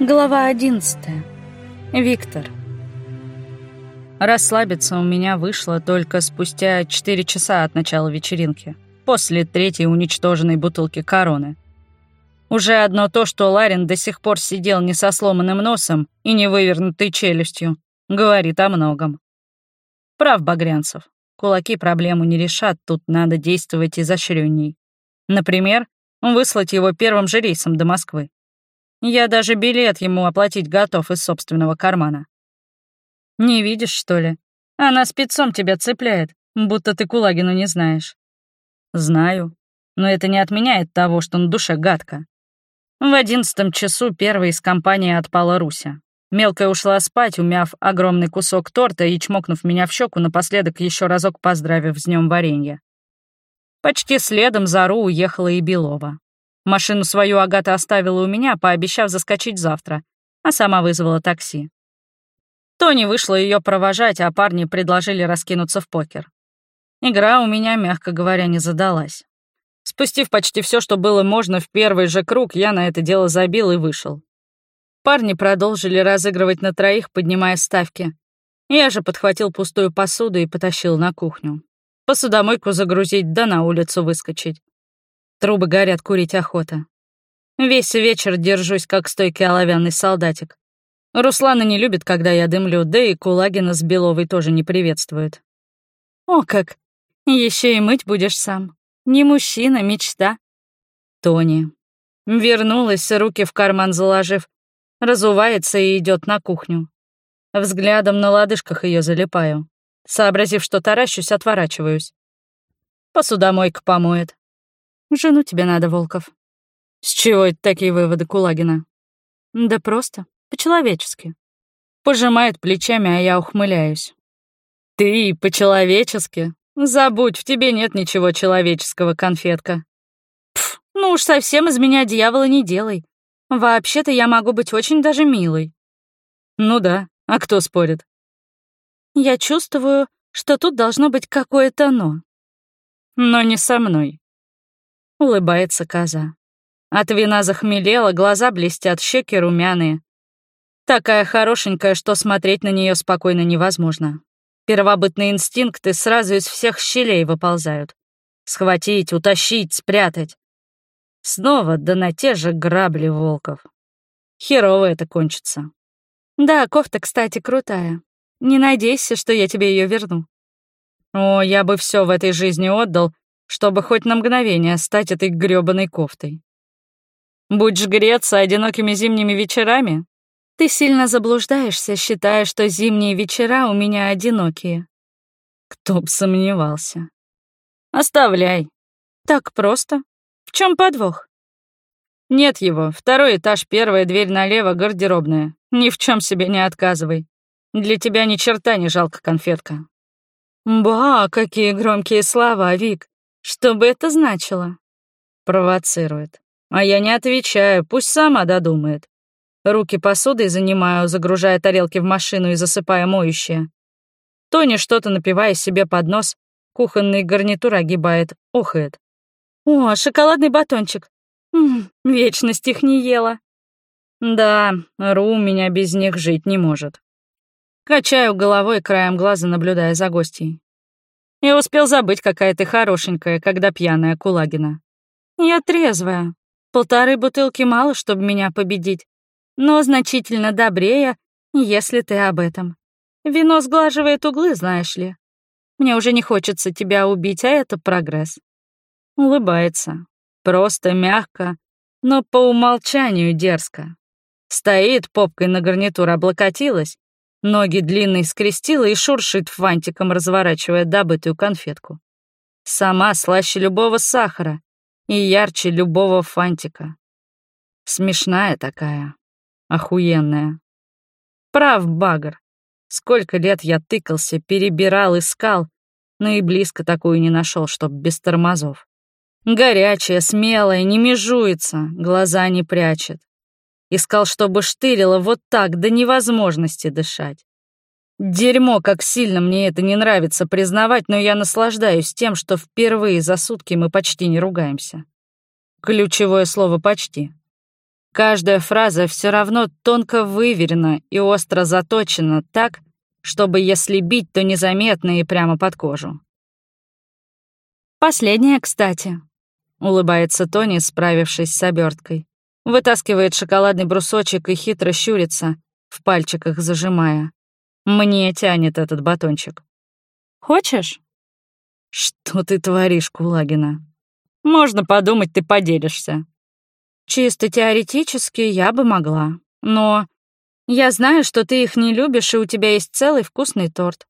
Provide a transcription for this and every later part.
Глава одиннадцатая. Виктор. Расслабиться у меня вышло только спустя четыре часа от начала вечеринки, после третьей уничтоженной бутылки короны. Уже одно то, что Ларин до сих пор сидел не со сломанным носом и не вывернутой челюстью, говорит о многом. Прав Багрянцев. Кулаки проблему не решат, тут надо действовать изощренней. Например, выслать его первым же рейсом до Москвы. Я даже билет ему оплатить готов из собственного кармана. Не видишь, что ли? Она спецом тебя цепляет, будто ты Кулагину не знаешь. Знаю, но это не отменяет того, что на душе гадко. В одиннадцатом часу первой из компании отпала Руся. Мелкая ушла спать, умяв огромный кусок торта и чмокнув меня в щеку, напоследок еще разок поздравив с днем варенья. Почти следом за Ру уехала и Белова. Машину свою Агата оставила у меня, пообещав заскочить завтра, а сама вызвала такси. Тони вышла ее провожать, а парни предложили раскинуться в покер. Игра у меня, мягко говоря, не задалась. Спустив почти все, что было можно в первый же круг, я на это дело забил и вышел. Парни продолжили разыгрывать на троих, поднимая ставки. Я же подхватил пустую посуду и потащил на кухню. Посудомойку загрузить, да на улицу выскочить. Трубы горят, курить охота. Весь вечер держусь, как стойкий оловянный солдатик. Руслана не любит, когда я дымлю, да и Кулагина с Беловой тоже не приветствует. О как! Еще и мыть будешь сам. Не мужчина, мечта. Тони. Вернулась, руки в карман заложив, разувается и идет на кухню. Взглядом на лодыжках ее залипаю. Сообразив, что таращусь, отворачиваюсь. Посудомойка помоет. Жену тебе надо, Волков. С чего это такие выводы Кулагина? Да просто, по-человечески. Пожимает плечами, а я ухмыляюсь. Ты по-человечески? Забудь, в тебе нет ничего человеческого, конфетка. Пф, ну уж совсем из меня дьявола не делай. Вообще-то я могу быть очень даже милой. Ну да, а кто спорит? Я чувствую, что тут должно быть какое-то «но». Но не со мной. Улыбается коза. От вина захмелела, глаза блестят, щеки румяные. Такая хорошенькая, что смотреть на нее спокойно невозможно. Первобытные инстинкты сразу из всех щелей выползают. Схватить, утащить, спрятать. Снова да на те же грабли волков. Херово это кончится. Да, кофта, кстати, крутая. Не надейся, что я тебе ее верну. О, я бы все в этой жизни отдал, чтобы хоть на мгновение стать этой грёбаной кофтой. Будешь греться одинокими зимними вечерами? Ты сильно заблуждаешься, считая, что зимние вечера у меня одинокие. Кто б сомневался. Оставляй. Так просто. В чем подвох? Нет его. Второй этаж, первая дверь налево, гардеробная. Ни в чем себе не отказывай. Для тебя ни черта не жалко конфетка. Ба, какие громкие слова, Вик. Что бы это значило? Провоцирует. А я не отвечаю, пусть сама додумает. Руки посудой занимаю, загружая тарелки в машину и засыпая моющее. Тони что-то напивая себе под нос, кухонный гарнитур огибает, охает. «О, шоколадный батончик! М -м, вечность их не ела!» «Да, Ру меня без них жить не может». Качаю головой, краем глаза наблюдая за гостей. Я успел забыть, какая ты хорошенькая, когда пьяная Кулагина. Я трезвая. Полторы бутылки мало, чтобы меня победить. Но значительно добрее, если ты об этом. Вино сглаживает углы, знаешь ли. Мне уже не хочется тебя убить, а это прогресс. Улыбается. Просто мягко, но по умолчанию дерзко. Стоит, попкой на гарнитур облокотилась, Ноги длинные скрестила и шуршит фантиком, разворачивая добытую конфетку. Сама слаще любого сахара и ярче любого фантика. Смешная такая, охуенная. Прав, багр. Сколько лет я тыкался, перебирал, искал, но и близко такую не нашел, чтоб без тормозов. Горячая, смелая, не межуется, глаза не прячет. Искал, чтобы штырило вот так, до невозможности дышать. Дерьмо, как сильно мне это не нравится признавать, но я наслаждаюсь тем, что впервые за сутки мы почти не ругаемся. Ключевое слово «почти». Каждая фраза все равно тонко выверена и остро заточена так, чтобы если бить, то незаметно и прямо под кожу. «Последняя, кстати», — улыбается Тони, справившись с оберткой. Вытаскивает шоколадный брусочек и хитро щурится, в пальчиках зажимая. Мне тянет этот батончик. «Хочешь?» «Что ты творишь, Кулагина?» «Можно подумать, ты поделишься». «Чисто теоретически я бы могла, но я знаю, что ты их не любишь, и у тебя есть целый вкусный торт.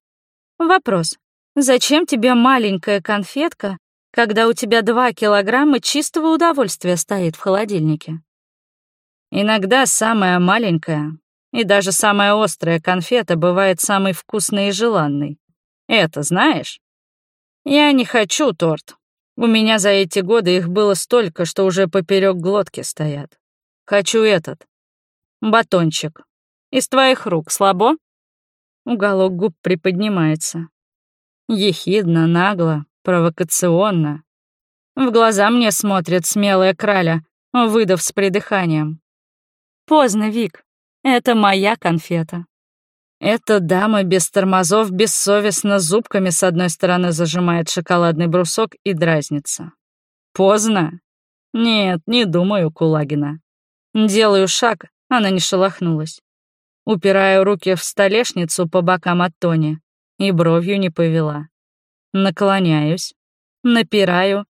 Вопрос. Зачем тебе маленькая конфетка, когда у тебя два килограмма чистого удовольствия стоит в холодильнике? Иногда самая маленькая и даже самая острая конфета бывает самой вкусной и желанной. Это знаешь? Я не хочу торт. У меня за эти годы их было столько, что уже поперек глотки стоят. Хочу этот. Батончик. Из твоих рук слабо? Уголок губ приподнимается. Ехидно, нагло, провокационно. В глаза мне смотрит смелая краля, выдав с придыханием. Поздно, Вик. Это моя конфета. Эта дама без тормозов бессовестно зубками с одной стороны зажимает шоколадный брусок и дразнится. Поздно? Нет, не думаю, Кулагина. Делаю шаг, она не шелохнулась. Упираю руки в столешницу по бокам от Тони и бровью не повела. Наклоняюсь, напираю.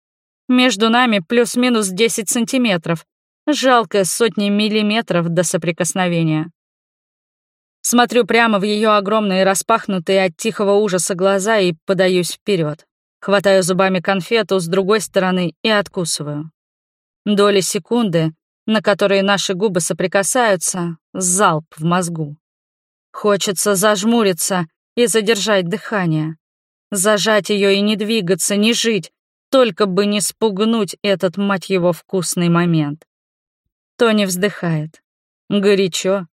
Между нами плюс-минус 10 сантиметров, Жалко сотни миллиметров до соприкосновения. Смотрю прямо в ее огромные распахнутые от тихого ужаса глаза и подаюсь вперед. Хватаю зубами конфету с другой стороны и откусываю. Доли секунды, на которые наши губы соприкасаются, залп в мозгу. Хочется зажмуриться и задержать дыхание. Зажать ее и не двигаться, не жить, только бы не спугнуть этот, мать его, вкусный момент. Тони вздыхает. Горячо.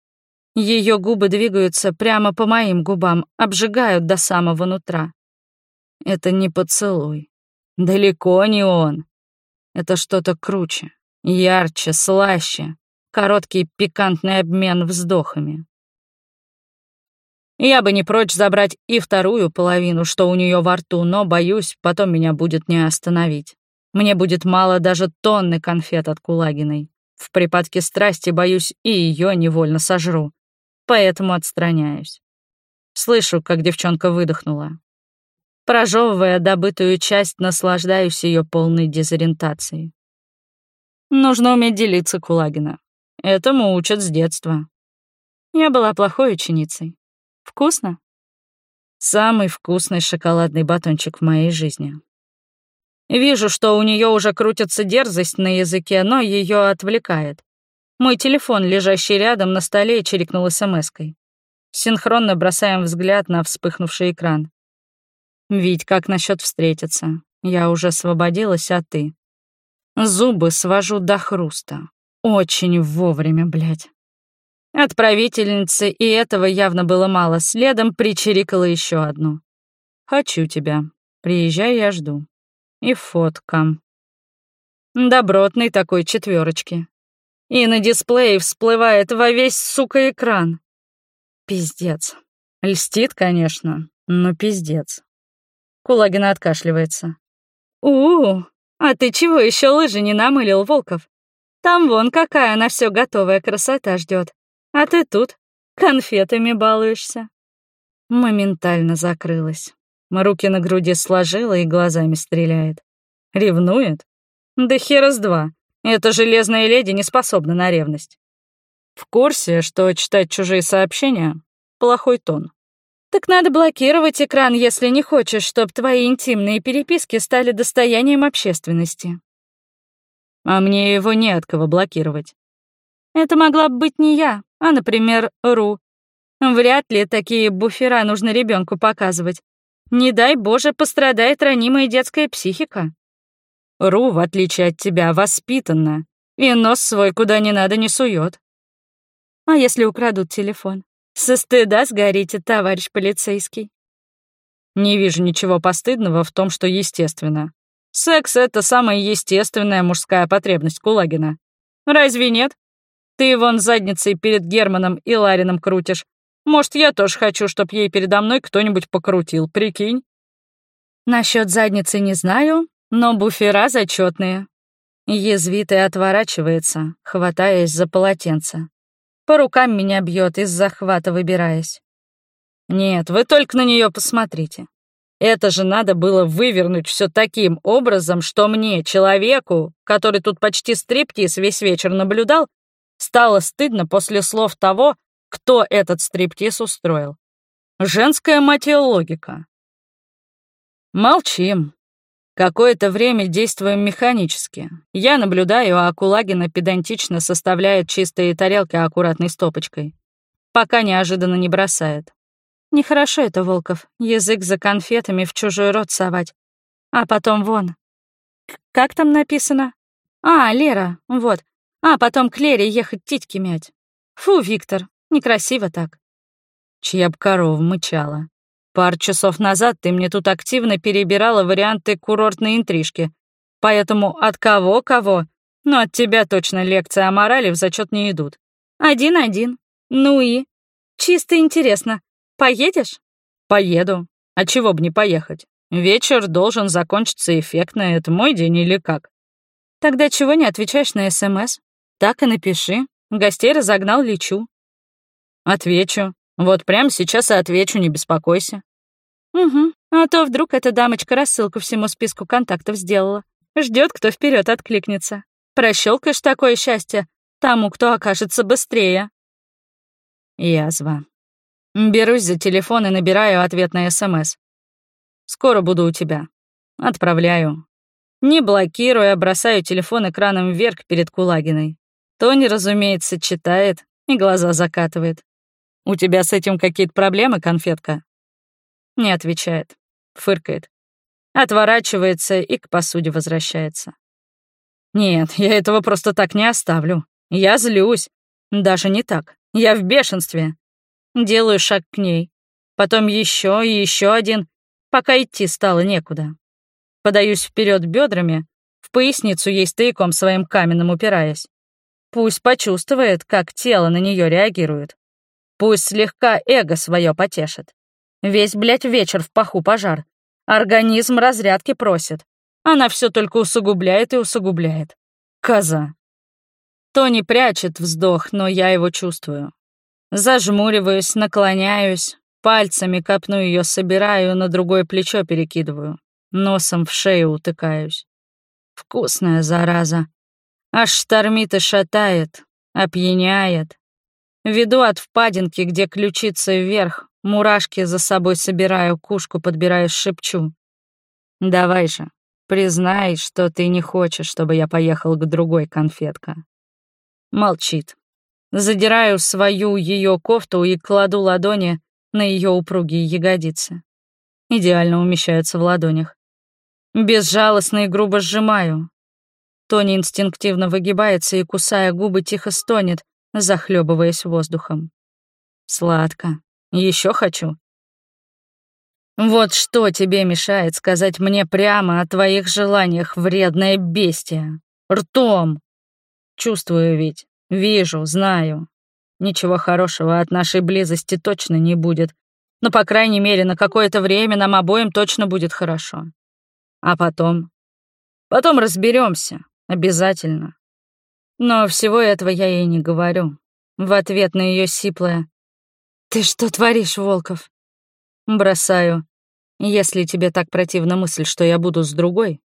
Ее губы двигаются прямо по моим губам, обжигают до самого нутра. Это не поцелуй. Далеко не он. Это что-то круче, ярче, слаще. Короткий пикантный обмен вздохами. Я бы не прочь забрать и вторую половину, что у нее во рту, но, боюсь, потом меня будет не остановить. Мне будет мало даже тонны конфет от Кулагиной. В припадке страсти, боюсь, и ее невольно сожру. Поэтому отстраняюсь. Слышу, как девчонка выдохнула. Прожевывая добытую часть, наслаждаюсь ее полной дезориентацией. Нужно уметь делиться, Кулагина. Этому учат с детства. Я была плохой ученицей. Вкусно? Самый вкусный шоколадный батончик в моей жизни. Вижу, что у нее уже крутится дерзость на языке, но ее отвлекает. Мой телефон, лежащий рядом на столе, чирикнул смс-кой. Синхронно бросаем взгляд на вспыхнувший экран. «Ведь как насчет встретиться? Я уже освободилась, а ты?» Зубы свожу до хруста. Очень вовремя, блядь. Отправительницы и этого явно было мало. Следом причирикала еще одну. «Хочу тебя. Приезжай, я жду» и фотка. Добротный такой четверочки. И на дисплее всплывает во весь, сука, экран. Пиздец. Льстит, конечно, но пиздец. Кулагина откашливается. у, -у, а ты чего еще лыжи не намылил, Волков? Там вон какая на все готовая красота ждет. А ты тут конфетами балуешься. Моментально закрылась. Руки на груди сложила и глазами стреляет. Ревнует? Да хера с два. Эта железная леди не способна на ревность. В курсе, что читать чужие сообщения — плохой тон. Так надо блокировать экран, если не хочешь, чтобы твои интимные переписки стали достоянием общественности. А мне его не от кого блокировать. Это могла бы быть не я, а, например, Ру. Вряд ли такие буфера нужно ребенку показывать. Не дай Боже, пострадает ранимая детская психика. Ру, в отличие от тебя, воспитанна и нос свой куда не надо не сует. А если украдут телефон? Со стыда сгорите, товарищ полицейский. Не вижу ничего постыдного в том, что естественно. Секс — это самая естественная мужская потребность Кулагина. Разве нет? Ты вон задницей перед Германом и Ларином крутишь. Может, я тоже хочу, чтоб ей передо мной кто-нибудь покрутил, прикинь? Насчет задницы не знаю, но буфера зачетные. Язвитый отворачивается, хватаясь за полотенце. По рукам меня бьет из захвата выбираясь. Нет, вы только на нее посмотрите. Это же надо было вывернуть все таким образом, что мне, человеку, который тут почти стриптиз весь вечер наблюдал, стало стыдно после слов того, кто этот стриптиз устроил. Женская матеологика. Молчим. Какое-то время действуем механически. Я наблюдаю, а Кулагина педантично составляет чистые тарелки аккуратной стопочкой, пока неожиданно не бросает. Нехорошо это, Волков, язык за конфетами в чужой рот совать. А потом вон. Как там написано? А, Лера, вот. А потом к Лере ехать титьки мять. Фу, Виктор, некрасиво так. Чья б корова мычала. Пару часов назад ты мне тут активно перебирала варианты курортной интрижки. Поэтому от кого-кого, но от тебя точно лекции о морали в зачет не идут. Один-один. Ну и? Чисто интересно, Поедешь? Поеду. А чего бы не поехать? Вечер должен закончиться эффектно, это мой день или как? Тогда чего не отвечаешь на СМС? Так и напиши. Гостей разогнал, лечу. Отвечу. Вот прямо сейчас и отвечу, не беспокойся. Угу. А то вдруг эта дамочка рассылку всему списку контактов сделала. Ждет, кто вперед откликнется. Прощелкаешь такое счастье тому, кто окажется быстрее. Язва. Берусь за телефон и набираю ответ на СМС. «Скоро буду у тебя». Отправляю. Не блокируя, бросаю телефон экраном вверх перед Кулагиной. Тони, разумеется, читает и глаза закатывает. «У тебя с этим какие-то проблемы, конфетка?» Не отвечает. Фыркает. Отворачивается и к посуде возвращается. Нет, я этого просто так не оставлю. Я злюсь. Даже не так. Я в бешенстве. Делаю шаг к ней. Потом еще и еще один, пока идти стало некуда. Подаюсь вперед бедрами, в поясницу ей стояком своим каменным упираясь. Пусть почувствует, как тело на нее реагирует. Пусть слегка эго свое потешит. Весь, блядь, вечер в паху пожар. Организм разрядки просит. Она все только усугубляет и усугубляет. Коза. Тони прячет вздох, но я его чувствую. Зажмуриваюсь, наклоняюсь, пальцами копну ее собираю, на другое плечо перекидываю, носом в шею утыкаюсь. Вкусная зараза. Аж штормит и шатает, опьяняет. Веду от впадинки, где ключица вверх, мурашки за собой собираю, кушку подбираю, шепчу. «Давай же, признай, что ты не хочешь, чтобы я поехал к другой конфетка». Молчит. Задираю свою ее кофту и кладу ладони на ее упругие ягодицы. Идеально умещаются в ладонях. Безжалостно и грубо сжимаю. Тони инстинктивно выгибается и, кусая губы, тихо стонет, захлебываясь воздухом. Сладко. Еще хочу. Вот что тебе мешает сказать мне прямо о твоих желаниях, вредное бестия? Ртом. Чувствую ведь, Вижу, знаю. Ничего хорошего от нашей близости точно не будет. Но, по крайней мере, на какое-то время нам обоим точно будет хорошо. А потом? Потом разберемся, обязательно. Но всего этого я ей не говорю. В ответ на ее сиплое «Ты что творишь, Волков?» Бросаю. «Если тебе так противна мысль, что я буду с другой,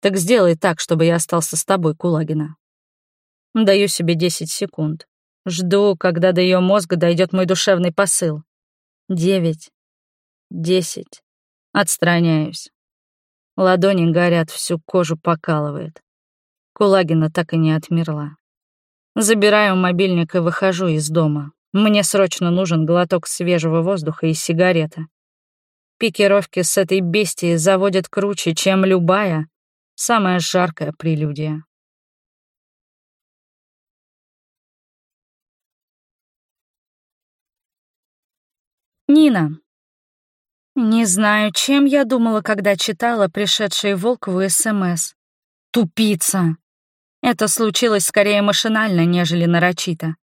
так сделай так, чтобы я остался с тобой, Кулагина». Даю себе 10 секунд. Жду, когда до ее мозга дойдет мой душевный посыл. Девять. Десять. Отстраняюсь. Ладони горят, всю кожу покалывает. Кулагина так и не отмерла. Забираю мобильник и выхожу из дома. Мне срочно нужен глоток свежего воздуха и сигарета. Пикировки с этой бестией заводят круче, чем любая, самая жаркая прелюдия. Нина. Не знаю, чем я думала, когда читала пришедшие Волкову СМС. Тупица. Это случилось скорее машинально, нежели нарочито.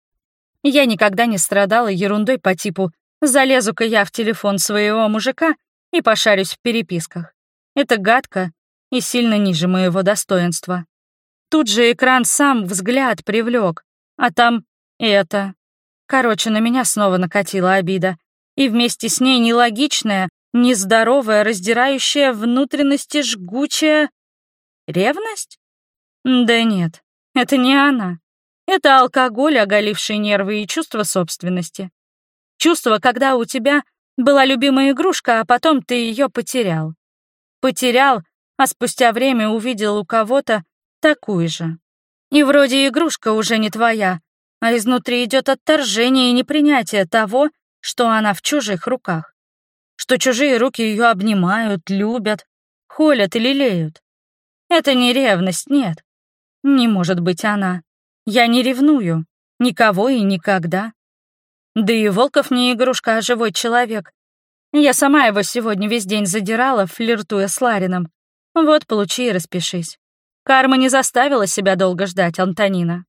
Я никогда не страдала ерундой по типу «залезу-ка я в телефон своего мужика и пошарюсь в переписках». Это гадко и сильно ниже моего достоинства. Тут же экран сам взгляд привлек, а там это. Короче, на меня снова накатила обида. И вместе с ней нелогичная, нездоровая, раздирающая внутренности жгучая... Ревность? Да нет, это не она. Это алкоголь, оголивший нервы и чувство собственности. Чувство, когда у тебя была любимая игрушка, а потом ты ее потерял. Потерял, а спустя время увидел у кого-то такую же. И вроде игрушка уже не твоя, а изнутри идет отторжение и непринятие того, что она в чужих руках. Что чужие руки ее обнимают, любят, холят и лелеют. Это не ревность, нет. Не может быть она. Я не ревную. Никого и никогда. Да и Волков не игрушка, а живой человек. Я сама его сегодня весь день задирала, флиртуя с Ларином. Вот, получи и распишись. Карма не заставила себя долго ждать, Антонина.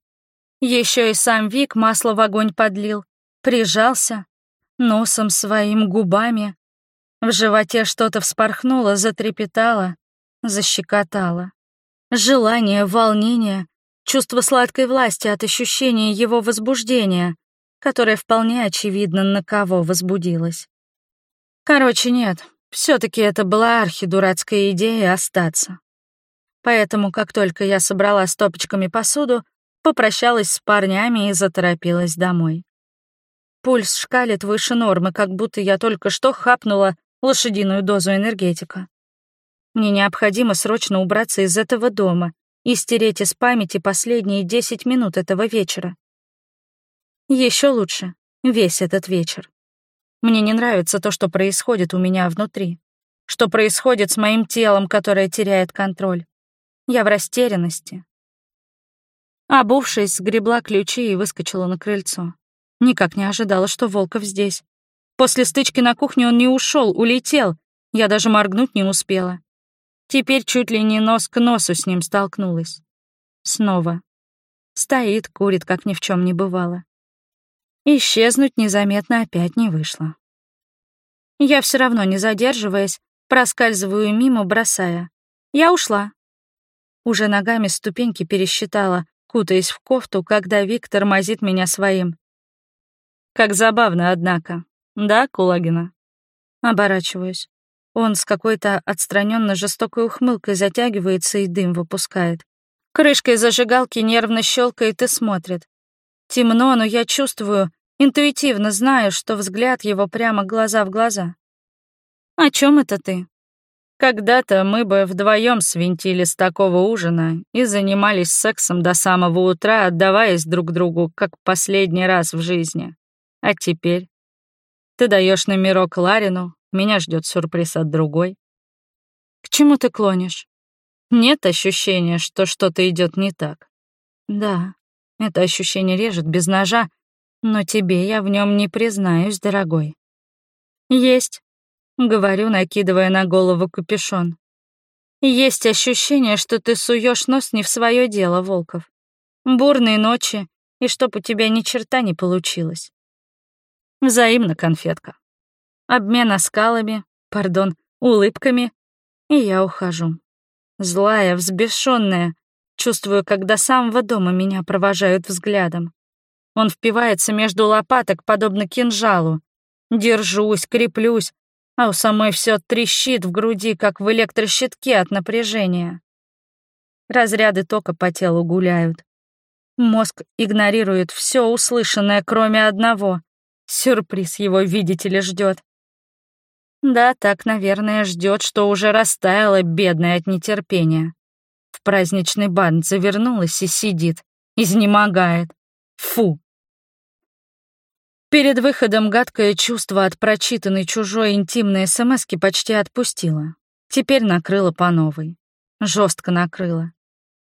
Еще и сам Вик масло в огонь подлил, прижался, носом своим губами. В животе что-то вспорхнуло, затрепетало, защекотало. Желание, волнение, чувство сладкой власти от ощущения его возбуждения, которое вполне очевидно на кого возбудилось. Короче, нет, все таки это была архидурацкая идея остаться. Поэтому, как только я собрала стопочками посуду, попрощалась с парнями и заторопилась домой. Пульс шкалит выше нормы, как будто я только что хапнула лошадиную дозу энергетика. Мне необходимо срочно убраться из этого дома и стереть из памяти последние десять минут этого вечера. Еще лучше — весь этот вечер. Мне не нравится то, что происходит у меня внутри, что происходит с моим телом, которое теряет контроль. Я в растерянности, Обувшись, сгребла ключи и выскочила на крыльцо. Никак не ожидала, что Волков здесь. После стычки на кухне он не ушел, улетел. Я даже моргнуть не успела. Теперь чуть ли не нос к носу с ним столкнулась. Снова. Стоит, курит, как ни в чем не бывало. Исчезнуть незаметно опять не вышло. Я все равно, не задерживаясь, проскальзываю мимо, бросая. Я ушла. Уже ногами ступеньки пересчитала, кутаясь в кофту, когда Виктор мазит меня своим. Как забавно, однако. Да, Кулагина? Оборачиваюсь. Он с какой-то отстраненно жестокой ухмылкой затягивается и дым выпускает. Крышкой зажигалки нервно щелкает и смотрит. Темно, но я чувствую, интуитивно знаю, что взгляд его прямо глаза в глаза. «О чем это ты?» Когда-то мы бы вдвоем свинтили с такого ужина и занимались сексом до самого утра, отдаваясь друг другу, как последний раз в жизни. А теперь ты даешь номерок Ларину, меня ждет сюрприз от другой. К чему ты клонишь? Нет ощущения, что что-то идет не так. Да, это ощущение режет без ножа, но тебе я в нем не признаюсь, дорогой. Есть. Говорю, накидывая на голову капюшон. Есть ощущение, что ты суешь нос не в свое дело, Волков. Бурные ночи, и чтоб у тебя ни черта не получилось. Взаимно, конфетка. Обмен оскалами, пардон, улыбками, и я ухожу. Злая, взбешенная, чувствую, до самого дома меня провожают взглядом. Он впивается между лопаток, подобно кинжалу. Держусь, креплюсь, а у самой все трещит в груди, как в электрощитке от напряжения. Разряды тока по телу гуляют. Мозг игнорирует все услышанное, кроме одного. Сюрприз его, видите ли, ждет. Да, так, наверное, ждет, что уже растаяла, бедная от нетерпения. В праздничный бант завернулась и сидит, изнемогает. Фу, Перед выходом гадкое чувство от прочитанной чужой интимной смски почти отпустило. Теперь накрыло по новой. Жестко накрыло.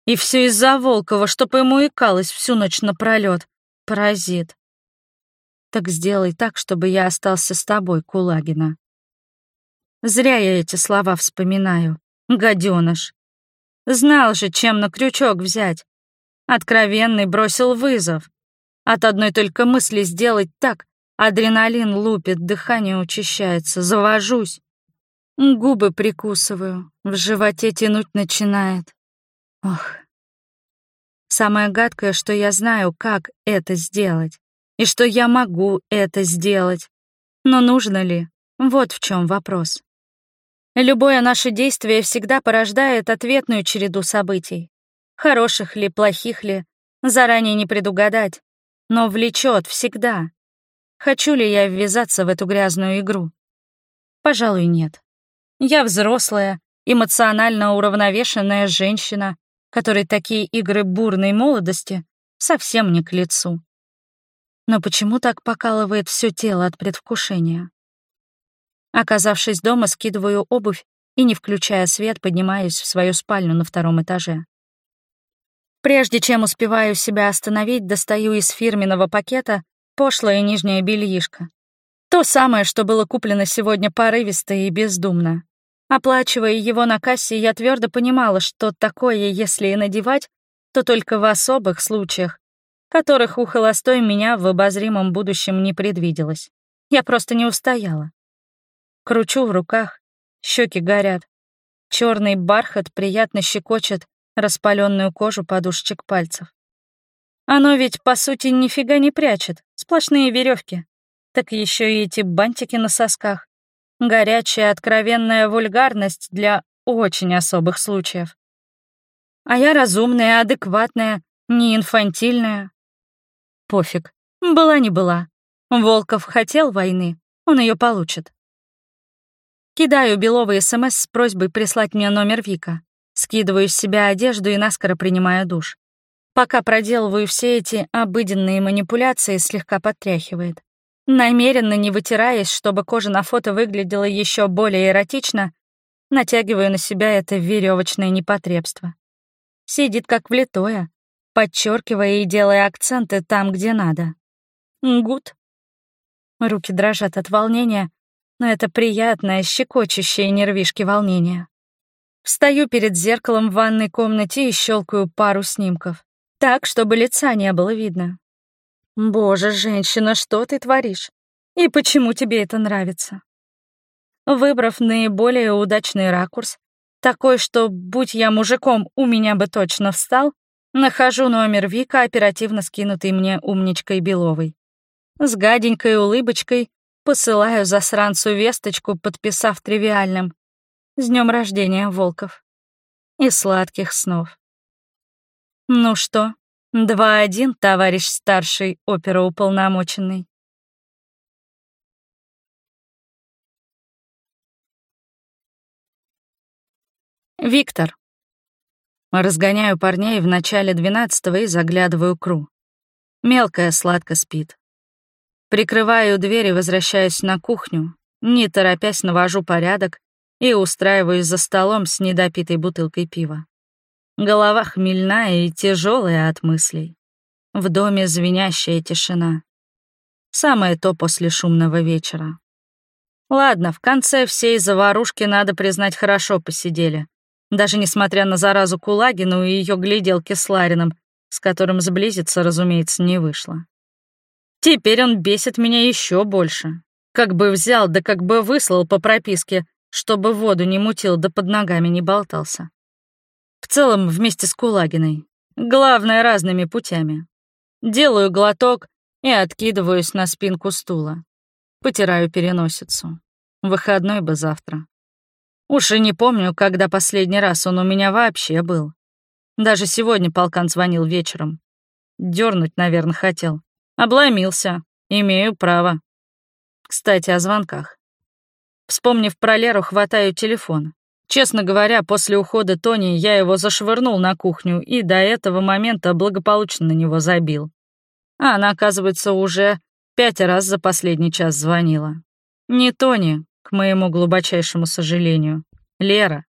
И все из-за Волкова, чтоб ему икалось всю ночь напролет. Паразит. Так сделай так, чтобы я остался с тобой, Кулагина. Зря я эти слова вспоминаю. Гаденыш. Знал же, чем на крючок взять. Откровенный бросил вызов. От одной только мысли сделать так, адреналин лупит, дыхание учащается, завожусь. Губы прикусываю, в животе тянуть начинает. Ох. Самое гадкое, что я знаю, как это сделать, и что я могу это сделать. Но нужно ли? Вот в чем вопрос. Любое наше действие всегда порождает ответную череду событий. Хороших ли, плохих ли, заранее не предугадать, но влечет всегда. Хочу ли я ввязаться в эту грязную игру? Пожалуй, нет. Я взрослая, эмоционально уравновешенная женщина, которой такие игры бурной молодости совсем не к лицу. Но почему так покалывает все тело от предвкушения? Оказавшись дома, скидываю обувь и, не включая свет, поднимаюсь в свою спальню на втором этаже. Прежде чем успеваю себя остановить, достаю из фирменного пакета пошлое нижнее бельишко. То самое, что было куплено сегодня порывисто и бездумно. Оплачивая его на кассе, я твердо понимала, что такое, если и надевать, то только в особых случаях, которых у холостой меня в обозримом будущем не предвиделось. Я просто не устояла. Кручу в руках, щеки горят. Черный бархат приятно щекочет распаленную кожу подушечек пальцев. Оно ведь, по сути, нифига не прячет, сплошные веревки. Так еще и эти бантики на сосках. Горячая, откровенная вульгарность для очень особых случаев. А я разумная, адекватная, не инфантильная. Пофиг, была не была. Волков хотел войны, он ее получит. Кидаю Беловый СМС с просьбой прислать мне номер Вика. Скидываю с себя одежду и наскоро принимаю душ. Пока проделываю все эти обыденные манипуляции, слегка подтряхивает. Намеренно не вытираясь, чтобы кожа на фото выглядела еще более эротично, натягиваю на себя это веревочное непотребство. Сидит как влитое, подчеркивая и делая акценты там, где надо. Гуд. Руки дрожат от волнения, но это приятное, щекочущее нервишки волнение. Встаю перед зеркалом в ванной комнате и щелкаю пару снимков. Так, чтобы лица не было видно. Боже, женщина, что ты творишь? И почему тебе это нравится? Выбрав наиболее удачный ракурс, такой, что, будь я мужиком, у меня бы точно встал, нахожу номер Вика, оперативно скинутый мне умничкой Беловой. С гаденькой улыбочкой Посылаю засранцу весточку, подписав тривиальным. С днем рождения, Волков. И сладких снов. Ну что, два-один, товарищ старший опероуполномоченный. Виктор. Разгоняю парней в начале двенадцатого и заглядываю Кру. Мелкая сладко спит. Прикрываю дверь и возвращаюсь на кухню, не торопясь навожу порядок и устраиваюсь за столом с недопитой бутылкой пива. Голова хмельная и тяжелая от мыслей. В доме звенящая тишина. Самое то после шумного вечера. Ладно, в конце всей заварушки, надо признать, хорошо посидели. Даже несмотря на заразу Кулагину и ее гляделки с Ларином, с которым сблизиться, разумеется, не вышло. Теперь он бесит меня еще больше. Как бы взял, да как бы выслал по прописке, чтобы воду не мутил, да под ногами не болтался. В целом, вместе с Кулагиной. Главное, разными путями. Делаю глоток и откидываюсь на спинку стула. Потираю переносицу. Выходной бы завтра. Уж и не помню, когда последний раз он у меня вообще был. Даже сегодня полкан звонил вечером. Дернуть, наверное, хотел. Обломился. Имею право. Кстати, о звонках. Вспомнив про Леру, хватаю телефон. Честно говоря, после ухода Тони я его зашвырнул на кухню и до этого момента благополучно на него забил. А она, оказывается, уже пять раз за последний час звонила. Не Тони, к моему глубочайшему сожалению. Лера.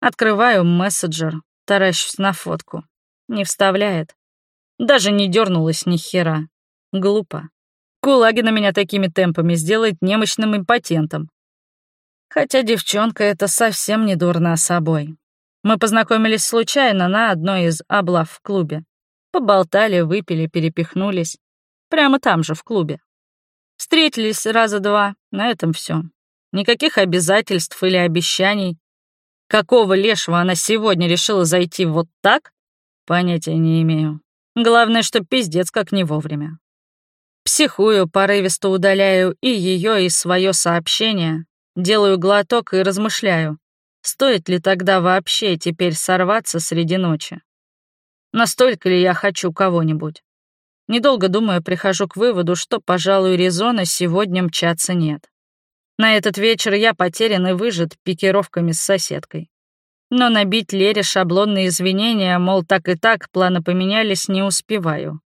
Открываю мессенджер, таращусь на фотку. Не вставляет. Даже не дернулась ни хера. Глупо. Кулагина меня такими темпами сделает немощным импотентом. Хотя девчонка это совсем не дурна собой. Мы познакомились случайно на одной из облав в клубе. Поболтали, выпили, перепихнулись. Прямо там же, в клубе. Встретились раза два, на этом все. Никаких обязательств или обещаний. Какого лешего она сегодня решила зайти вот так? Понятия не имею. Главное, что пиздец как не вовремя. Психую, порывисто удаляю и ее, и свое сообщение, делаю глоток и размышляю, стоит ли тогда вообще теперь сорваться среди ночи. Настолько ли я хочу кого-нибудь? Недолго думая, прихожу к выводу, что, пожалуй, резона сегодня мчаться нет. На этот вечер я потерян и выжат пикировками с соседкой. Но набить Лере шаблонные извинения, мол, так и так, планы поменялись, не успеваю.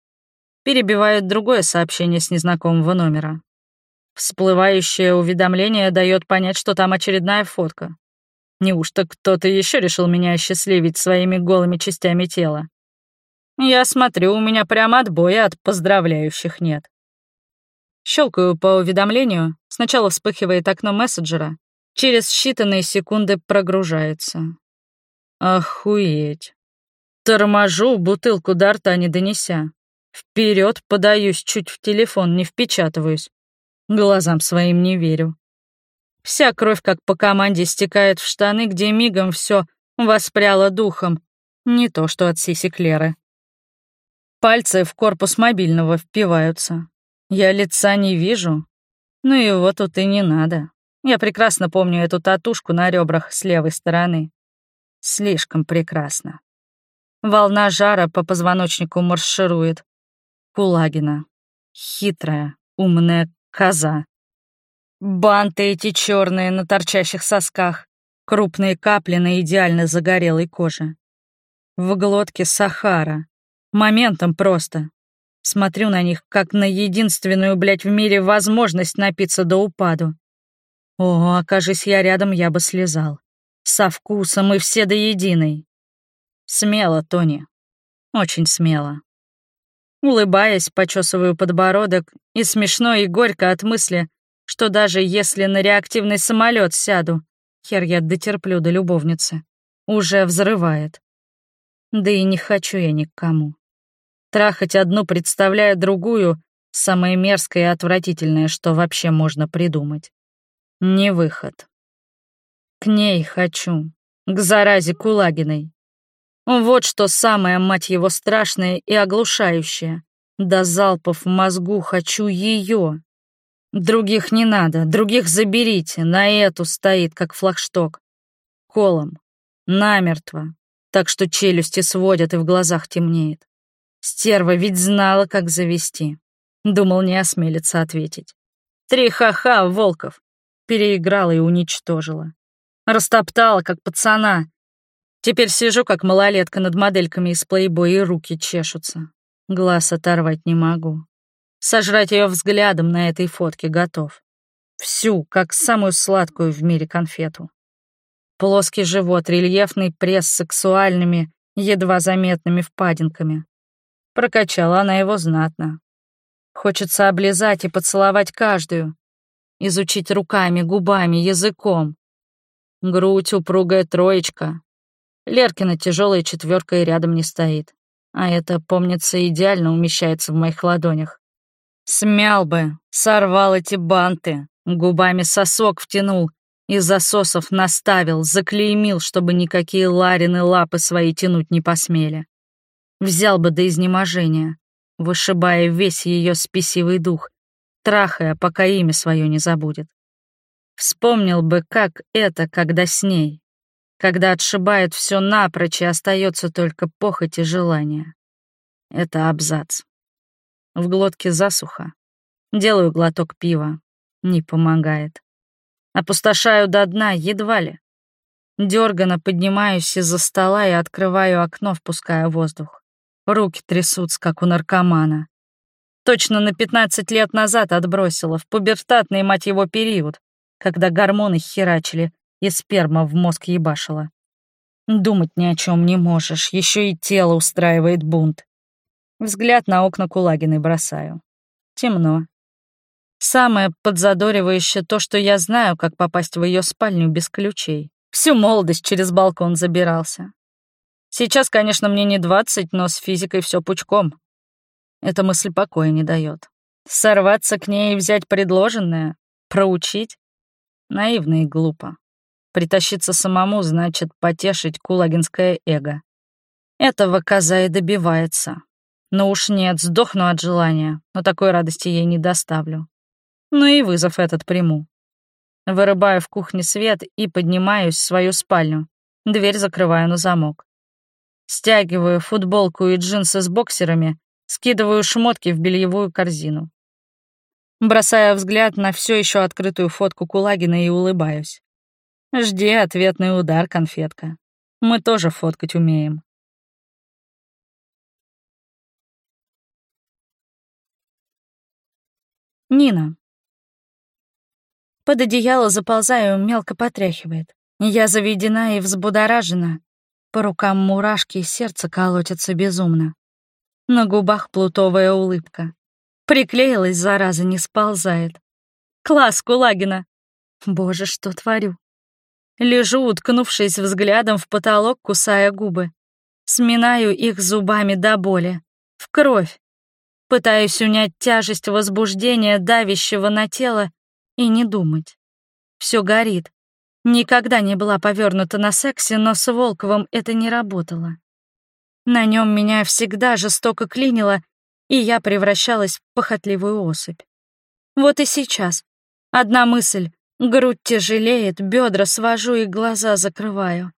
Перебивает другое сообщение с незнакомого номера. Всплывающее уведомление дает понять, что там очередная фотка. Неужто кто-то еще решил меня осчастливить своими голыми частями тела? Я смотрю, у меня прямо отбоя от поздравляющих нет. Щелкаю по уведомлению, сначала вспыхивает окно мессенджера, через считанные секунды прогружается. Охуеть. Торможу, бутылку до рта не донеся. Вперед подаюсь, чуть в телефон не впечатываюсь. Глазам своим не верю. Вся кровь, как по команде, стекает в штаны, где мигом все воспряло духом. Не то, что от сиси Клеры. Пальцы в корпус мобильного впиваются. Я лица не вижу. Ну его тут и не надо. Я прекрасно помню эту татушку на ребрах с левой стороны. Слишком прекрасно. Волна жара по позвоночнику марширует. Кулагина. Хитрая, умная коза. Банты эти черные на торчащих сосках, крупные капли на идеально загорелой коже. В глотке Сахара. Моментом просто. Смотрю на них, как на единственную, блядь, в мире возможность напиться до упаду. О, окажись я рядом, я бы слезал. Со вкусом и все до единой. Смело, Тони. Очень смело. Улыбаясь, почесываю подбородок, и смешно и горько от мысли, что даже если на реактивный самолет сяду, хер я дотерплю до любовницы, уже взрывает. Да и не хочу я ни к кому. Трахать одну, представляя другую, самое мерзкое и отвратительное, что вообще можно придумать. Не выход. К ней хочу. К заразе Кулагиной. Вот что самое, мать его, страшное и оглушающее. До залпов в мозгу хочу ее. Других не надо, других заберите, на эту стоит, как флагшток. Колом. Намертво. Так что челюсти сводят и в глазах темнеет. Стерва ведь знала, как завести. Думал, не осмелится ответить. Три ха-ха, Волков. Переиграла и уничтожила. Растоптала, как пацана. Теперь сижу, как малолетка над модельками из плейбоя, и руки чешутся. Глаз оторвать не могу. Сожрать ее взглядом на этой фотке готов. Всю, как самую сладкую в мире конфету. Плоский живот, рельефный пресс с сексуальными, едва заметными впадинками. Прокачала она его знатно. Хочется облизать и поцеловать каждую. Изучить руками, губами, языком. Грудь упругая троечка. Леркина тяжелая четверка и рядом не стоит. А это, помнится, идеально умещается в моих ладонях. Смял бы, сорвал эти банты, губами сосок втянул, из засосов наставил, заклеймил, чтобы никакие Ларины лапы свои тянуть не посмели. Взял бы до изнеможения, вышибая весь ее спесивый дух, трахая, пока имя свое не забудет. Вспомнил бы, как это, когда с ней, когда отшибает все напрочь и остается только похоть и желание. Это абзац. В глотке засуха. Делаю глоток пива. Не помогает. Опустошаю до дна, едва ли. Дёрганно поднимаюсь из-за стола и открываю окно, впуская воздух. Руки трясутся, как у наркомана. Точно на 15 лет назад отбросила, в пубертатный, мать его, период, когда гормоны херачили и сперма в мозг ебашила. Думать ни о чем не можешь, еще и тело устраивает бунт. Взгляд на окна Кулагиной бросаю. Темно. Самое подзадоривающее то, что я знаю, как попасть в ее спальню без ключей. Всю молодость через балкон забирался. Сейчас, конечно, мне не двадцать, но с физикой все пучком. Эта мысль покоя не дает. Сорваться к ней и взять предложенное? Проучить? Наивно и глупо. Притащиться самому значит потешить кулагинское эго. Этого коза и добивается. Но уж нет, сдохну от желания, но такой радости ей не доставлю. Ну и вызов этот приму. Вырубаю в кухне свет и поднимаюсь в свою спальню. Дверь закрываю на замок. Стягиваю футболку и джинсы с боксерами, скидываю шмотки в бельевую корзину. Бросая взгляд на все еще открытую фотку Кулагина и улыбаюсь. Жди ответный удар, конфетка. Мы тоже фоткать умеем. Нина. Под одеяло заползаю, мелко потряхивает. Я заведена и взбудоражена. По рукам мурашки, и сердце колотится безумно. На губах плутовая улыбка. Приклеилась, зараза, не сползает. Класс Кулагина! Боже, что творю? Лежу, уткнувшись взглядом в потолок, кусая губы. Сминаю их зубами до боли. В кровь. Пытаюсь унять тяжесть возбуждения, давящего на тело, и не думать. Все горит. Никогда не была повернута на сексе, но с Волковым это не работало. На нем меня всегда жестоко клинило, и я превращалась в похотливую особь. Вот и сейчас. Одна мысль — грудь тяжелеет, бедра свожу и глаза закрываю.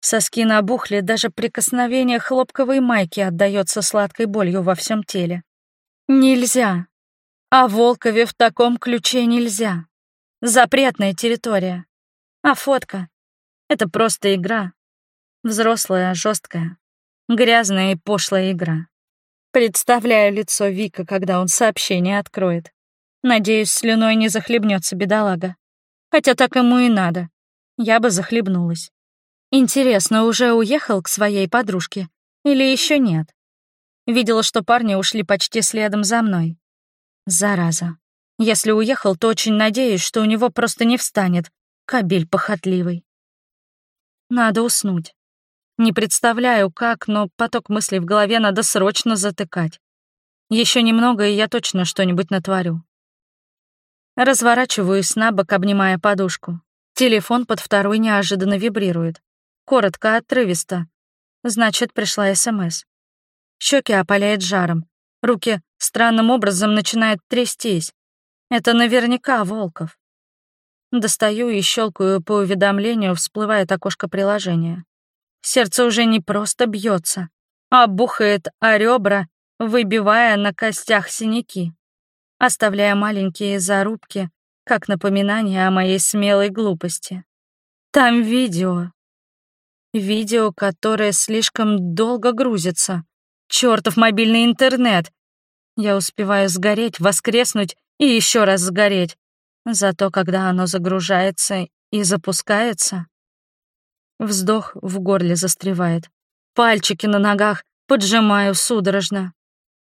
Соски набухли, даже прикосновение хлопковой майки отдается сладкой болью во всем теле. Нельзя. А Волкове в таком ключе нельзя. Запретная территория. А фотка — это просто игра. Взрослая, жесткая, грязная и пошлая игра. Представляю лицо Вика, когда он сообщение откроет. Надеюсь, слюной не захлебнется бедолага. Хотя так ему и надо. Я бы захлебнулась. Интересно, уже уехал к своей подружке? Или еще нет? Видела, что парни ушли почти следом за мной. Зараза. Если уехал, то очень надеюсь, что у него просто не встанет. Кабель похотливый. Надо уснуть. Не представляю, как, но поток мыслей в голове надо срочно затыкать. Еще немного, и я точно что-нибудь натворю. Разворачиваюсь на бок, обнимая подушку. Телефон под второй неожиданно вибрирует. Коротко, отрывисто. Значит, пришла СМС. Щеки опаляет жаром. Руки странным образом начинают трястись. Это наверняка Волков. Достаю и щелкаю по уведомлению, всплывает окошко приложения. Сердце уже не просто бьется, а бухает о ребра, выбивая на костях синяки, оставляя маленькие зарубки, как напоминание о моей смелой глупости. Там видео. Видео, которое слишком долго грузится. Чёртов мобильный интернет. Я успеваю сгореть, воскреснуть и еще раз сгореть. Зато когда оно загружается и запускается... Вздох в горле застревает. Пальчики на ногах поджимаю судорожно.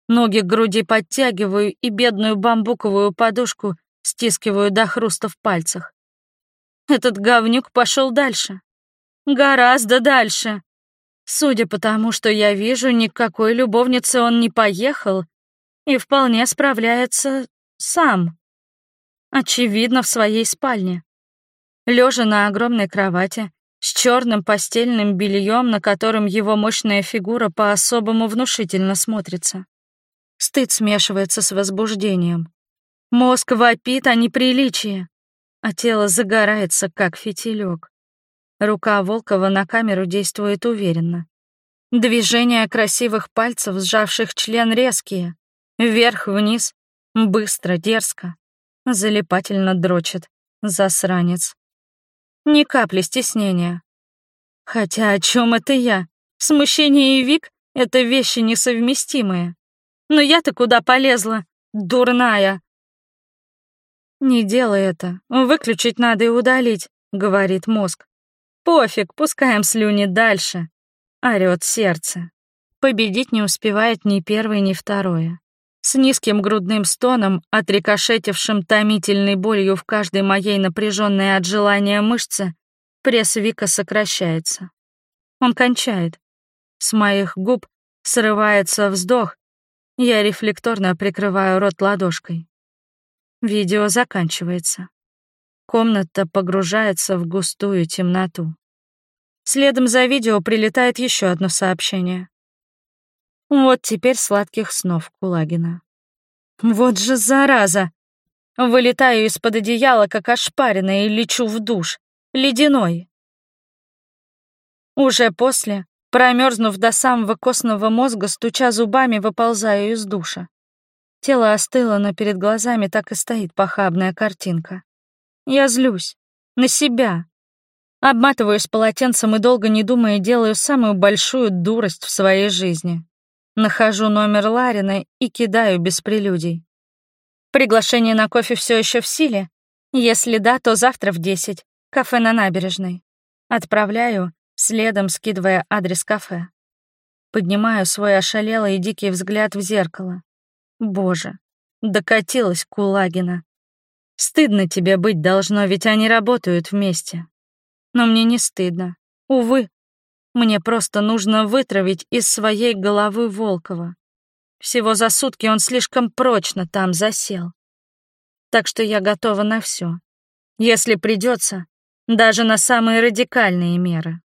Ноги к груди подтягиваю и бедную бамбуковую подушку стискиваю до хруста в пальцах. Этот говнюк пошел дальше. Гораздо дальше. Судя по тому, что я вижу, никакой любовницы он не поехал и вполне справляется сам. Очевидно, в своей спальне. Лежа на огромной кровати, с черным постельным бельем, на котором его мощная фигура по-особому внушительно смотрится. Стыд смешивается с возбуждением. Мозг вопит о неприличии, а тело загорается, как фитилек. Рука Волкова на камеру действует уверенно. Движения красивых пальцев, сжавших член, резкие. Вверх-вниз, быстро, дерзко. Залипательно дрочит. Засранец. Ни капли стеснения. Хотя о чем это я? Смущение и Вик — это вещи несовместимые. Но я-то куда полезла? Дурная. «Не делай это. Выключить надо и удалить», — говорит мозг. Пофиг, пускаем слюни дальше. Орёт сердце. Победить не успевает ни первое, ни второе. С низким грудным стоном, отрикошетившим томительной болью в каждой моей напряженной от желания мышце, пресс Вика сокращается. Он кончает. С моих губ срывается вздох, я рефлекторно прикрываю рот ладошкой. Видео заканчивается. Комната погружается в густую темноту. Следом за видео прилетает еще одно сообщение. Вот теперь сладких снов Кулагина. Вот же зараза! Вылетаю из-под одеяла, как ошпаренная, и лечу в душ. Ледяной. Уже после, промерзнув до самого костного мозга, стуча зубами, выползаю из душа. Тело остыло, но перед глазами так и стоит похабная картинка. Я злюсь. На себя. Обматываюсь полотенцем и долго не думая делаю самую большую дурость в своей жизни. Нахожу номер Ларина и кидаю без прелюдий. Приглашение на кофе все еще в силе? Если да, то завтра в десять. Кафе на набережной. Отправляю, следом скидывая адрес кафе. Поднимаю свой ошалелый и дикий взгляд в зеркало. Боже, докатилась Кулагина. Стыдно тебе быть должно, ведь они работают вместе. Но мне не стыдно. Увы, мне просто нужно вытравить из своей головы Волкова. Всего за сутки он слишком прочно там засел. Так что я готова на все. Если придется, даже на самые радикальные меры.